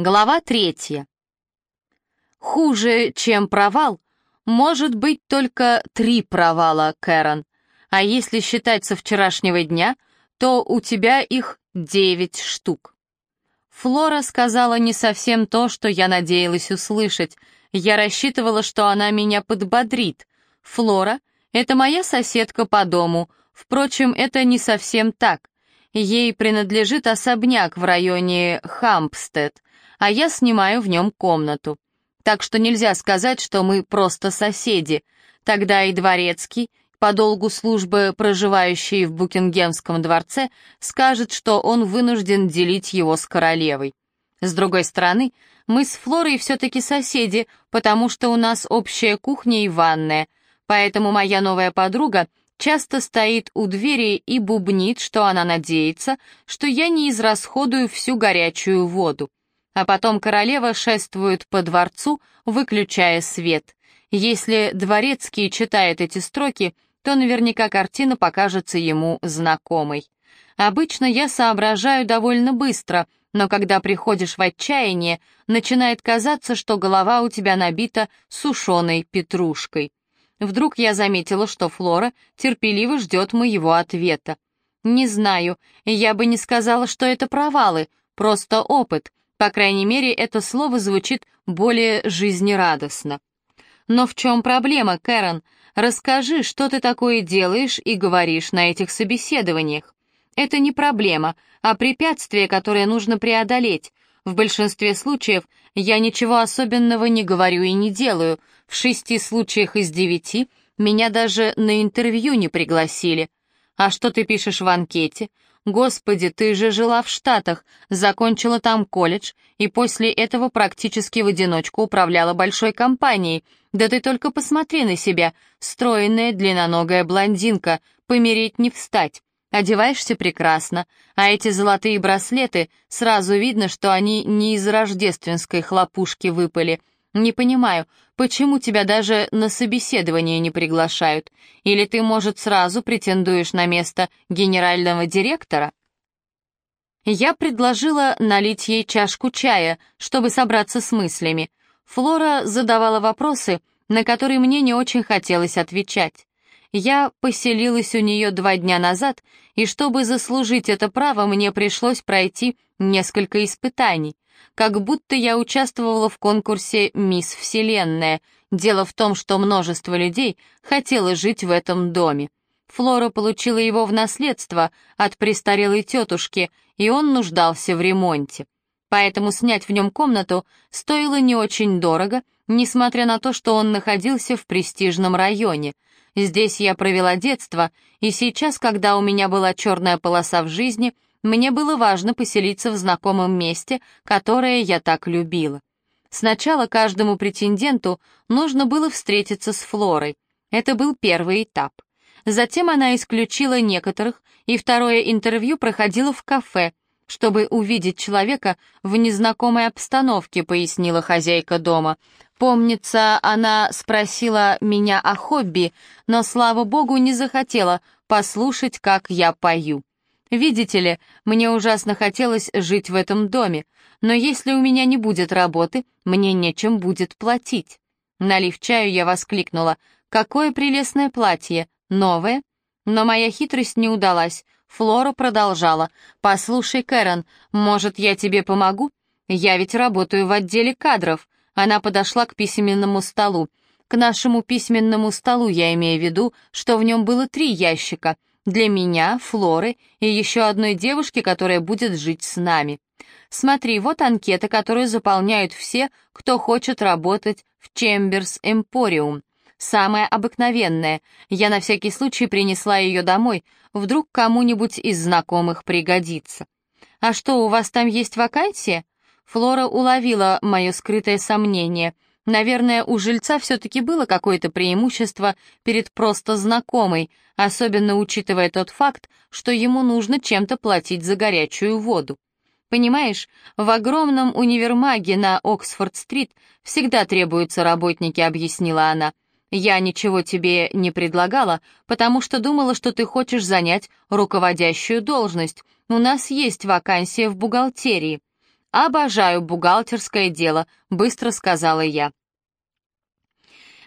Глава третья. Хуже, чем провал, может быть только три провала, Кэрон. А если считать со вчерашнего дня, то у тебя их девять штук. Флора сказала не совсем то, что я надеялась услышать. Я рассчитывала, что она меня подбодрит. Флора — это моя соседка по дому. Впрочем, это не совсем так. Ей принадлежит особняк в районе Хампстед, а я снимаю в нем комнату. Так что нельзя сказать, что мы просто соседи. Тогда и дворецкий, по долгу службы проживающий в Букингемском дворце, скажет, что он вынужден делить его с королевой. С другой стороны, мы с Флорой все-таки соседи, потому что у нас общая кухня и ванная, поэтому моя новая подруга часто стоит у двери и бубнит, что она надеется, что я не израсходую всю горячую воду. А потом королева шествует по дворцу, выключая свет. Если дворецкий читает эти строки, то наверняка картина покажется ему знакомой. Обычно я соображаю довольно быстро, но когда приходишь в отчаяние, начинает казаться, что голова у тебя набита сушеной петрушкой. Вдруг я заметила, что Флора терпеливо ждет моего ответа. Не знаю, я бы не сказала, что это провалы, просто опыт. По крайней мере, это слово звучит более жизнерадостно. Но в чем проблема, Кэрон? Расскажи, что ты такое делаешь и говоришь на этих собеседованиях. Это не проблема, а препятствие, которое нужно преодолеть. В большинстве случаев я ничего особенного не говорю и не делаю. В шести случаях из девяти меня даже на интервью не пригласили. А что ты пишешь в анкете? Господи, ты же жила в Штатах, закончила там колледж и после этого практически в одиночку управляла большой компанией. Да ты только посмотри на себя, стройная длинноногая блондинка, помереть не встать. Одеваешься прекрасно, а эти золотые браслеты, сразу видно, что они не из рождественской хлопушки выпали. Не понимаю, почему тебя даже на собеседование не приглашают? Или ты, может, сразу претендуешь на место генерального директора? Я предложила налить ей чашку чая, чтобы собраться с мыслями. Флора задавала вопросы, на которые мне не очень хотелось отвечать. Я поселилась у нее два дня назад, и чтобы заслужить это право, мне пришлось пройти несколько испытаний. Как будто я участвовала в конкурсе «Мисс Вселенная». Дело в том, что множество людей хотело жить в этом доме. Флора получила его в наследство от престарелой тетушки, и он нуждался в ремонте. Поэтому снять в нем комнату стоило не очень дорого, несмотря на то, что он находился в престижном районе — Здесь я провела детство, и сейчас, когда у меня была черная полоса в жизни, мне было важно поселиться в знакомом месте, которое я так любила. Сначала каждому претенденту нужно было встретиться с Флорой. Это был первый этап. Затем она исключила некоторых, и второе интервью проходило в кафе, чтобы увидеть человека в незнакомой обстановке, пояснила хозяйка дома. Помнится, она спросила меня о хобби, но, слава богу, не захотела послушать, как я пою. Видите ли, мне ужасно хотелось жить в этом доме, но если у меня не будет работы, мне нечем будет платить. Налив чаю, я воскликнула. «Какое прелестное платье! Новое?» Но моя хитрость не удалась. Флора продолжала. «Послушай, Кэрон, может, я тебе помогу? Я ведь работаю в отделе кадров. Она подошла к письменному столу. К нашему письменному столу я имею в виду, что в нем было три ящика. Для меня, Флоры и еще одной девушки, которая будет жить с нами. Смотри, вот анкета, которую заполняют все, кто хочет работать в Чемберс Эмпориум. Самая обыкновенная. Я на всякий случай принесла ее домой. Вдруг кому-нибудь из знакомых пригодится. А что, у вас там есть вакансия? Флора уловила мое скрытое сомнение. Наверное, у жильца все-таки было какое-то преимущество перед просто знакомой, особенно учитывая тот факт, что ему нужно чем-то платить за горячую воду. Понимаешь, в огромном универмаге на Оксфорд-стрит всегда требуются работники, объяснила она. Я ничего тебе не предлагала, потому что думала, что ты хочешь занять руководящую должность. У нас есть вакансия в бухгалтерии. «Обожаю бухгалтерское дело», — быстро сказала я.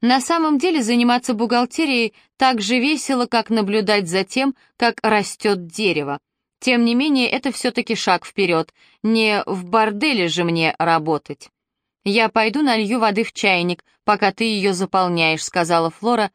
На самом деле заниматься бухгалтерией так же весело, как наблюдать за тем, как растет дерево. Тем не менее, это все-таки шаг вперед. Не в борделе же мне работать. «Я пойду налью воды в чайник, пока ты ее заполняешь», — сказала Флора,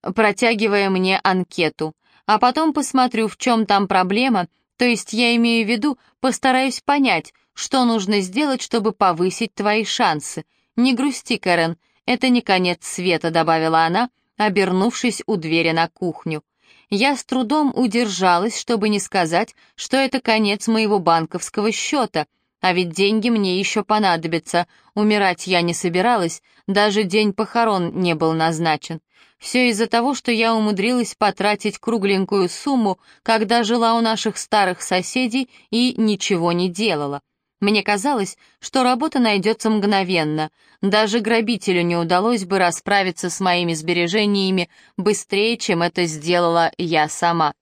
протягивая мне анкету. «А потом посмотрю, в чем там проблема, то есть я имею в виду, постараюсь понять, что нужно сделать, чтобы повысить твои шансы. Не грусти, Кэрен, это не конец света», — добавила она, обернувшись у двери на кухню. Я с трудом удержалась, чтобы не сказать, что это конец моего банковского счета, а ведь деньги мне еще понадобятся. Умирать я не собиралась, даже день похорон не был назначен. Все из-за того, что я умудрилась потратить кругленькую сумму, когда жила у наших старых соседей и ничего не делала. Мне казалось, что работа найдется мгновенно. Даже грабителю не удалось бы расправиться с моими сбережениями быстрее, чем это сделала я сама.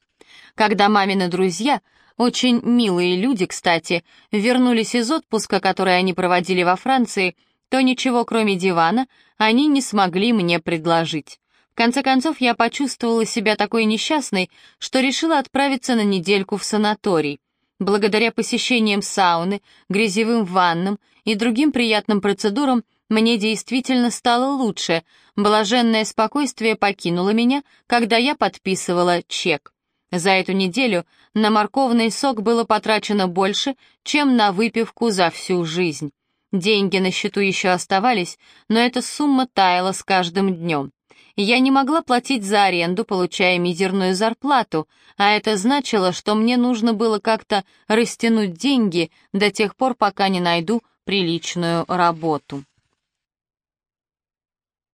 Когда мамины друзья, очень милые люди, кстати, вернулись из отпуска, который они проводили во Франции, то ничего кроме дивана они не смогли мне предложить. В конце концов, я почувствовала себя такой несчастной, что решила отправиться на недельку в санаторий. Благодаря посещениям сауны, грязевым ваннам и другим приятным процедурам мне действительно стало лучше. Блаженное спокойствие покинуло меня, когда я подписывала чек. За эту неделю на морковный сок было потрачено больше, чем на выпивку за всю жизнь. Деньги на счету еще оставались, но эта сумма таяла с каждым днем. Я не могла платить за аренду, получая мизерную зарплату, а это значило, что мне нужно было как-то растянуть деньги до тех пор, пока не найду приличную работу.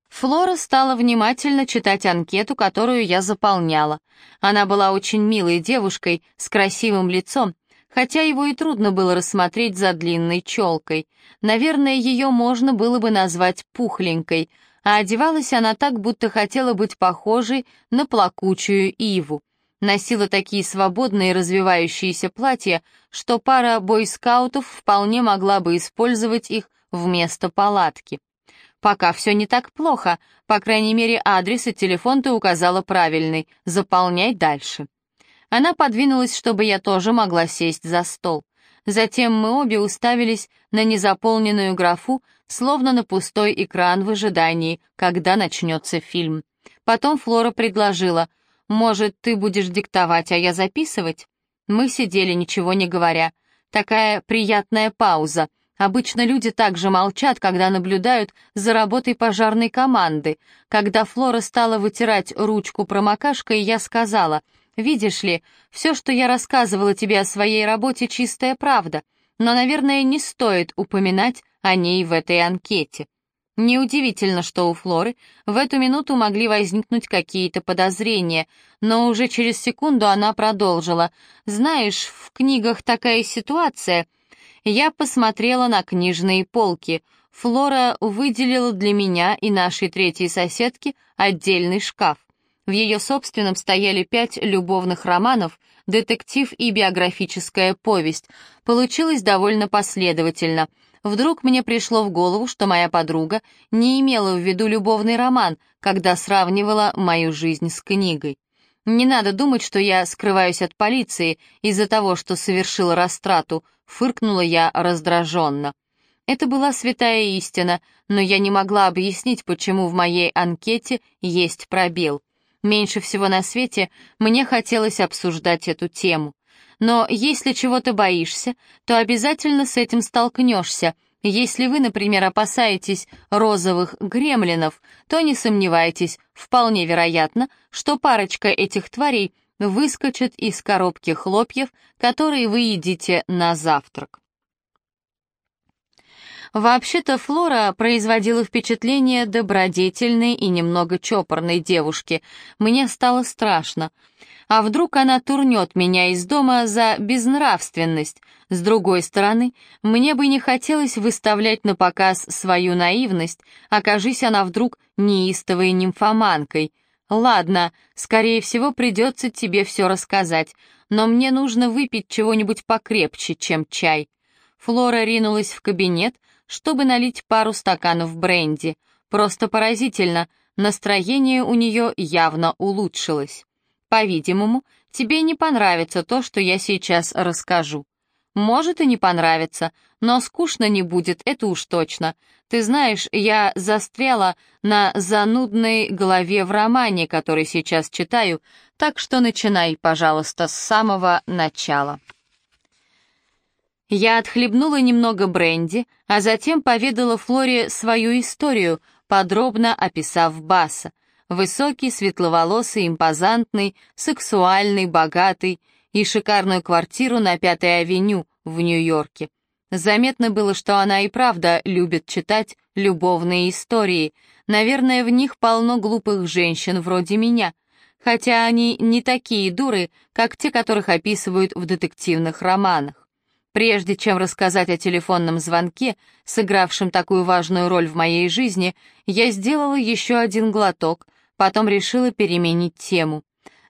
Флора стала внимательно читать анкету, которую я заполняла. Она была очень милой девушкой с красивым лицом, хотя его и трудно было рассмотреть за длинной челкой. Наверное, ее можно было бы назвать пухленькой — а одевалась она так, будто хотела быть похожей на плакучую иву. Носила такие свободные развивающиеся платья, что пара бойскаутов вполне могла бы использовать их вместо палатки. Пока все не так плохо, по крайней мере адрес и телефон ты указала правильный, заполняй дальше. Она подвинулась, чтобы я тоже могла сесть за стол. Затем мы обе уставились на незаполненную графу, словно на пустой экран в ожидании, когда начнется фильм. Потом Флора предложила, «Может, ты будешь диктовать, а я записывать?» Мы сидели, ничего не говоря. Такая приятная пауза. Обычно люди также молчат, когда наблюдают за работой пожарной команды. Когда Флора стала вытирать ручку промокашкой, я сказала — Видишь ли, все, что я рассказывала тебе о своей работе, чистая правда, но, наверное, не стоит упоминать о ней в этой анкете. Неудивительно, что у Флоры в эту минуту могли возникнуть какие-то подозрения, но уже через секунду она продолжила. «Знаешь, в книгах такая ситуация...» Я посмотрела на книжные полки. Флора выделила для меня и нашей третьей соседки отдельный шкаф. В ее собственном стояли пять любовных романов, детектив и биографическая повесть. Получилось довольно последовательно. Вдруг мне пришло в голову, что моя подруга не имела в виду любовный роман, когда сравнивала мою жизнь с книгой. Не надо думать, что я скрываюсь от полиции из-за того, что совершила растрату, фыркнула я раздраженно. Это была святая истина, но я не могла объяснить, почему в моей анкете есть пробел. Меньше всего на свете мне хотелось обсуждать эту тему. Но если чего-то боишься, то обязательно с этим столкнешься. Если вы, например, опасаетесь розовых гремлинов, то не сомневайтесь, вполне вероятно, что парочка этих тварей выскочит из коробки хлопьев, которые вы едите на завтрак. Вообще-то Флора производила впечатление добродетельной и немного чопорной девушки. Мне стало страшно. А вдруг она турнет меня из дома за безнравственность? С другой стороны, мне бы не хотелось выставлять на показ свою наивность, окажись она вдруг неистовой нимфоманкой. Ладно, скорее всего, придется тебе все рассказать, но мне нужно выпить чего-нибудь покрепче, чем чай. Флора ринулась в кабинет, чтобы налить пару стаканов бренди. Просто поразительно, настроение у нее явно улучшилось. По-видимому, тебе не понравится то, что я сейчас расскажу. Может и не понравится, но скучно не будет, это уж точно. Ты знаешь, я застряла на занудной главе в романе, который сейчас читаю, так что начинай, пожалуйста, с самого начала. Я отхлебнула немного бренди, а затем поведала Флоре свою историю, подробно описав Баса. Высокий, светловолосый, импозантный, сексуальный, богатый и шикарную квартиру на Пятой авеню в Нью-Йорке. Заметно было, что она и правда любит читать любовные истории. Наверное, в них полно глупых женщин вроде меня, хотя они не такие дуры, как те, которых описывают в детективных романах. Прежде чем рассказать о телефонном звонке, сыгравшем такую важную роль в моей жизни, я сделала еще один глоток, потом решила переменить тему.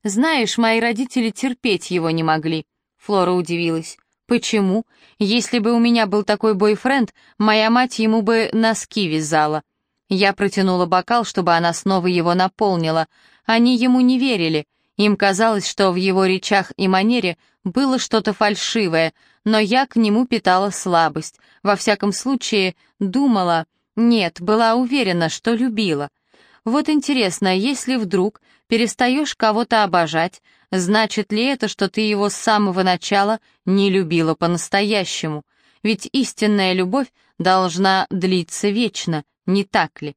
«Знаешь, мои родители терпеть его не могли», — Флора удивилась. Почему? Если бы у меня был такой бойфренд, моя мать ему бы носки вязала. Я протянула бокал, чтобы она снова его наполнила. Они ему не верили. Им казалось, что в его речах и манере было что-то фальшивое, но я к нему питала слабость. Во всяком случае, думала, нет, была уверена, что любила. Вот интересно, если вдруг перестаешь кого-то обожать, значит ли это, что ты его с самого начала не любила по-настоящему? Ведь истинная любовь должна длиться вечно, не так ли?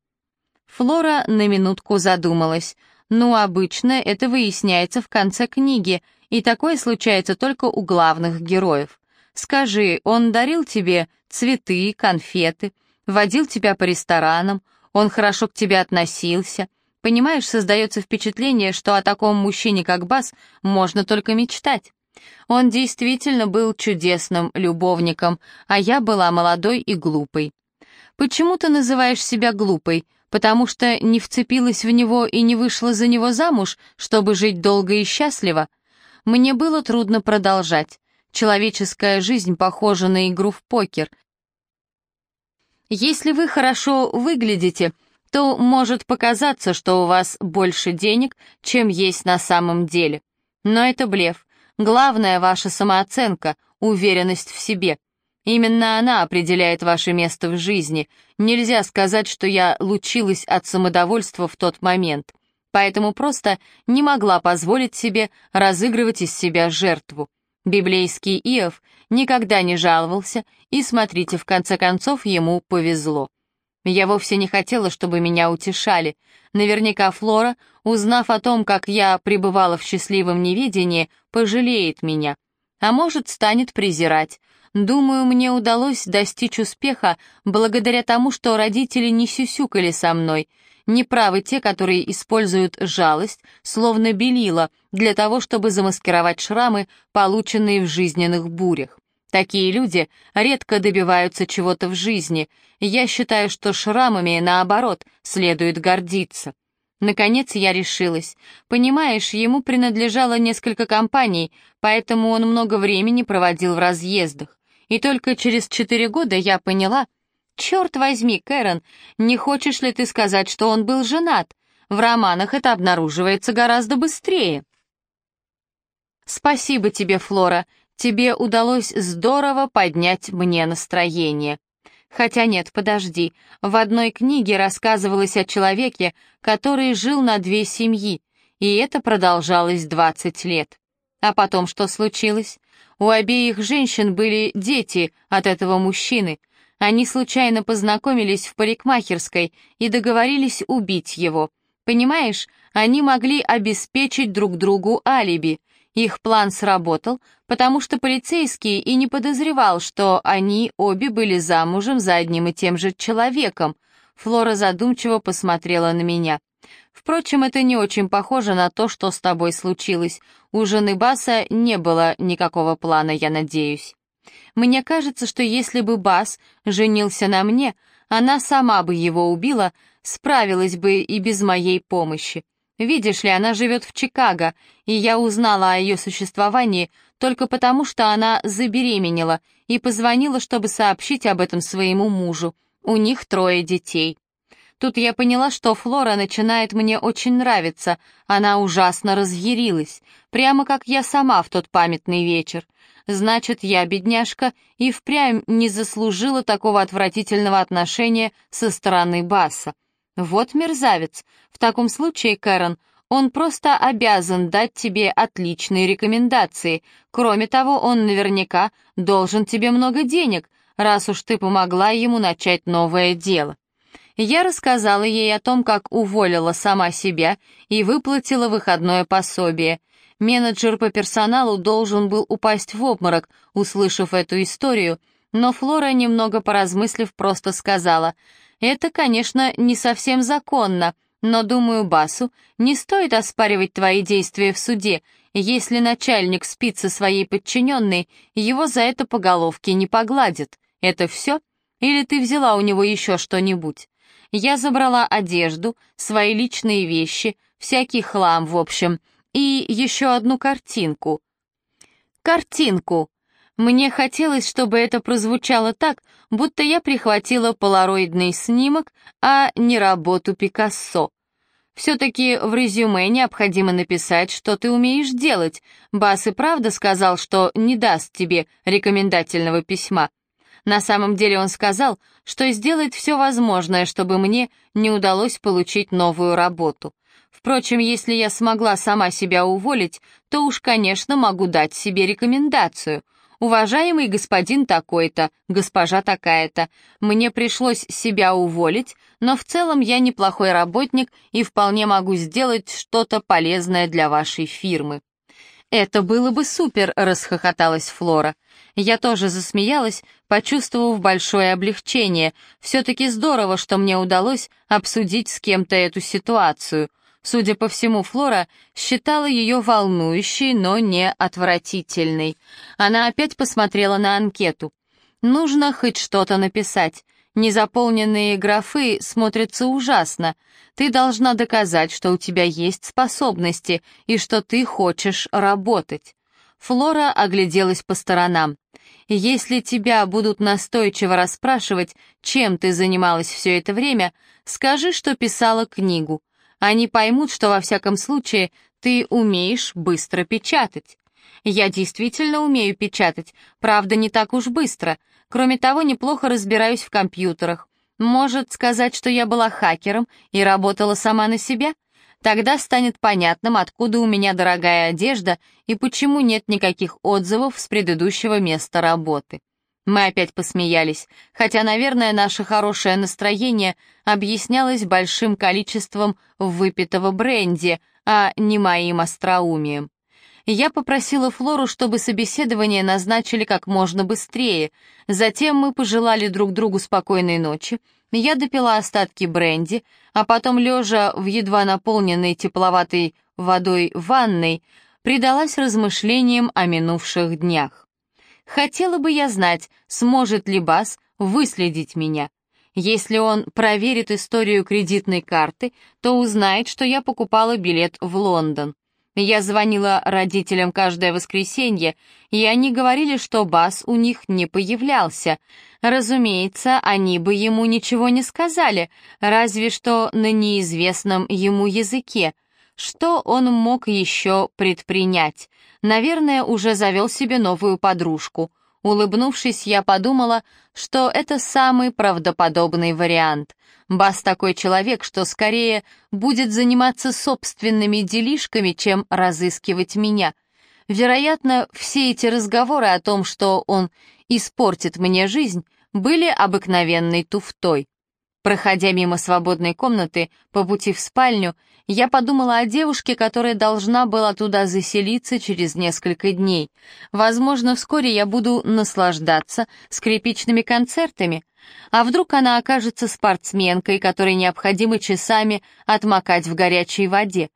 Флора на минутку задумалась. Ну, обычно это выясняется в конце книги, и такое случается только у главных героев. Скажи, он дарил тебе цветы, конфеты, водил тебя по ресторанам, он хорошо к тебе относился. Понимаешь, создается впечатление, что о таком мужчине, как Бас, можно только мечтать. Он действительно был чудесным любовником, а я была молодой и глупой. Почему ты называешь себя глупой? Потому что не вцепилась в него и не вышла за него замуж, чтобы жить долго и счастливо? Мне было трудно продолжать. Человеческая жизнь похожа на игру в покер. Если вы хорошо выглядите, то может показаться, что у вас больше денег, чем есть на самом деле. Но это блеф. Главное ваша самооценка, уверенность в себе. Именно она определяет ваше место в жизни. Нельзя сказать, что я лучилась от самодовольства в тот момент. Поэтому просто не могла позволить себе разыгрывать из себя жертву. Библейский Иов никогда не жаловался, и, смотрите, в конце концов ему повезло. Я вовсе не хотела, чтобы меня утешали. Наверняка Флора, узнав о том, как я пребывала в счастливом неведении, пожалеет меня. А может, станет презирать. Думаю, мне удалось достичь успеха благодаря тому, что родители не сюсюкали со мной, Неправы те, которые используют жалость, словно белила, для того, чтобы замаскировать шрамы, полученные в жизненных бурях. Такие люди редко добиваются чего-то в жизни. Я считаю, что шрамами, наоборот, следует гордиться. Наконец я решилась. Понимаешь, ему принадлежало несколько компаний, поэтому он много времени проводил в разъездах. И только через четыре года я поняла, «Черт возьми, Кэрон, не хочешь ли ты сказать, что он был женат? В романах это обнаруживается гораздо быстрее». «Спасибо тебе, Флора, тебе удалось здорово поднять мне настроение». Хотя нет, подожди, в одной книге рассказывалось о человеке, который жил на две семьи, и это продолжалось 20 лет. А потом что случилось? У обеих женщин были дети от этого мужчины, они случайно познакомились в парикмахерской и договорились убить его. Понимаешь, они могли обеспечить друг другу алиби. Их план сработал, потому что полицейский и не подозревал, что они обе были замужем за одним и тем же человеком. Флора задумчиво посмотрела на меня. Впрочем, это не очень похоже на то, что с тобой случилось. У жены Баса не было никакого плана, я надеюсь. Мне кажется, что если бы Бас женился на мне, она сама бы его убила, справилась бы и без моей помощи. Видишь ли, она живет в Чикаго, и я узнала о ее существовании только потому, что она забеременела и позвонила, чтобы сообщить об этом своему мужу. У них трое детей. Тут я поняла, что Флора начинает мне очень нравиться. Она ужасно разъярилась, прямо как я сама в тот памятный вечер. Значит, я, бедняжка, и впрямь не заслужила такого отвратительного отношения со стороны Баса. Вот мерзавец. В таком случае, Кэрон, он просто обязан дать тебе отличные рекомендации. Кроме того, он наверняка должен тебе много денег, раз уж ты помогла ему начать новое дело. Я рассказала ей о том, как уволила сама себя и выплатила выходное пособие. Менеджер по персоналу должен был упасть в обморок, услышав эту историю, но Флора, немного поразмыслив, просто сказала, «Это, конечно, не совсем законно, но, думаю, Басу не стоит оспаривать твои действия в суде. Если начальник спит со своей подчиненной, его за это по головке не погладят. Это все? Или ты взяла у него еще что-нибудь?» Я забрала одежду, свои личные вещи, всякий хлам, в общем, и еще одну картинку. Картинку. Мне хотелось, чтобы это прозвучало так, будто я прихватила полароидный снимок, а не работу Пикассо. Все-таки в резюме необходимо написать, что ты умеешь делать. Бас и правда сказал, что не даст тебе рекомендательного письма. На самом деле он сказал, что сделает все возможное, чтобы мне не удалось получить новую работу. Впрочем, если я смогла сама себя уволить, то уж, конечно, могу дать себе рекомендацию. Уважаемый господин такой-то, госпожа такая-то, мне пришлось себя уволить, но в целом я неплохой работник и вполне могу сделать что-то полезное для вашей фирмы. «Это было бы супер!» — расхохоталась Флора. Я тоже засмеялась, почувствовав большое облегчение. Все-таки здорово, что мне удалось обсудить с кем-то эту ситуацию. Судя по всему, Флора считала ее волнующей, но не отвратительной. Она опять посмотрела на анкету. «Нужно хоть что-то написать. Незаполненные графы смотрятся ужасно. Ты должна доказать, что у тебя есть способности и что ты хочешь работать. Флора огляделась по сторонам. Если тебя будут настойчиво расспрашивать, чем ты занималась все это время, скажи, что писала книгу. Они поймут, что во всяком случае ты умеешь быстро печатать. Я действительно умею печатать, правда, не так уж быстро. Кроме того, неплохо разбираюсь в компьютерах. Может сказать, что я была хакером и работала сама на себя? Тогда станет понятным, откуда у меня дорогая одежда и почему нет никаких отзывов с предыдущего места работы. Мы опять посмеялись, хотя, наверное, наше хорошее настроение объяснялось большим количеством выпитого бренди, а не моим остроумием. Я попросила Флору, чтобы собеседование назначили как можно быстрее. Затем мы пожелали друг другу спокойной ночи. Я допила остатки бренди, а потом, лежа в едва наполненной тепловатой водой ванной, предалась размышлениям о минувших днях. Хотела бы я знать, сможет ли Бас выследить меня. Если он проверит историю кредитной карты, то узнает, что я покупала билет в Лондон. Я звонила родителям каждое воскресенье, и они говорили, что Бас у них не появлялся. Разумеется, они бы ему ничего не сказали, разве что на неизвестном ему языке. Что он мог еще предпринять? Наверное, уже завел себе новую подружку. Улыбнувшись, я подумала, что это самый правдоподобный вариант. Бас такой человек, что скорее будет заниматься собственными делишками, чем разыскивать меня. Вероятно, все эти разговоры о том, что он испортит мне жизнь, были обыкновенной туфтой. Проходя мимо свободной комнаты по пути в спальню, я подумала о девушке, которая должна была туда заселиться через несколько дней. Возможно, вскоре я буду наслаждаться скрипичными концертами. А вдруг она окажется спортсменкой, которой необходимо часами отмокать в горячей воде?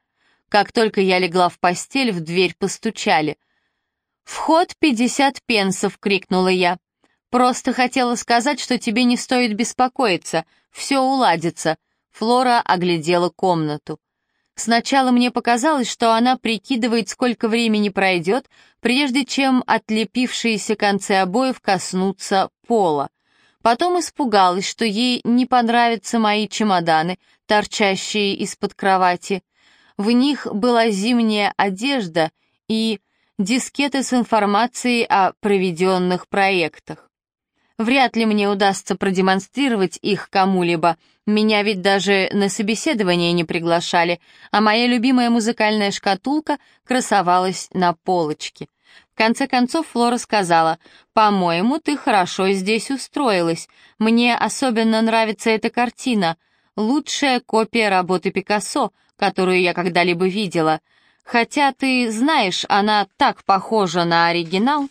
Как только я легла в постель, в дверь постучали. «Вход пятьдесят пенсов!» — крикнула я. «Просто хотела сказать, что тебе не стоит беспокоиться, все уладится». Флора оглядела комнату. Сначала мне показалось, что она прикидывает, сколько времени пройдет, прежде чем отлепившиеся концы обоев коснутся пола. Потом испугалась, что ей не понравятся мои чемоданы, торчащие из-под кровати. В них была зимняя одежда и дискеты с информацией о проведенных проектах. Вряд ли мне удастся продемонстрировать их кому-либо. Меня ведь даже на собеседование не приглашали, а моя любимая музыкальная шкатулка красовалась на полочке. В конце концов Флора сказала, «По-моему, ты хорошо здесь устроилась. Мне особенно нравится эта картина. Лучшая копия работы Пикассо, которую я когда-либо видела. Хотя ты знаешь, она так похожа на оригинал».